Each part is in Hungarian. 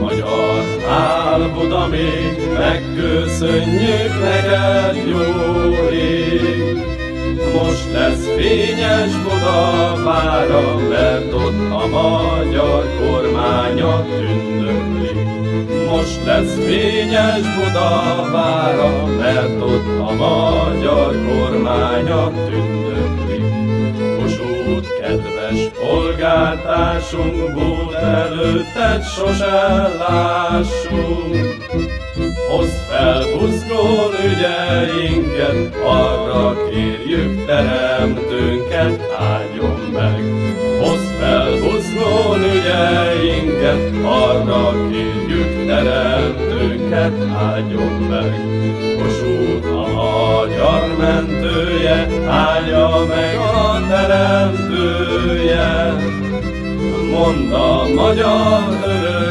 magyar, áll Buda még, neked, jó most lesz fényes Buda vára, mert ott a magyar kormánya tündökli. Most lesz fényes Buda vára, mert ott a magyar kormánya tündökli. Kossuth, kedves polgártársunk, bút előtted sose lássunk. Arra kérjük teremtőnket, áldjon meg. Hozd fel buzgón ügyeinket, arra kérjük teremtőnket, áldjon meg. Kossuth a magyar mentője, áldja meg a teremtője. Mondd a magyar örök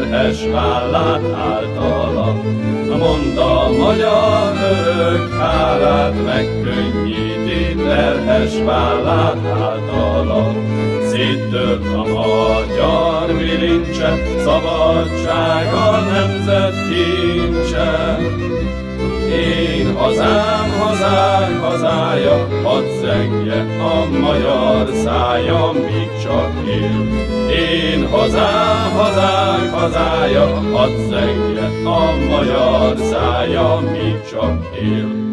terhes vállát általa. Mondd a magyar örök hálát, megkönnyíti terhes vállát általa. Széttört a magyar bilincse, szabadság a nemzet kincse. Hazám, hazák hazája, hadd zengje a magyar szája, míg csak él. Én hazám, hazák hazája, hadd zengje a magyar szája, míg csak él.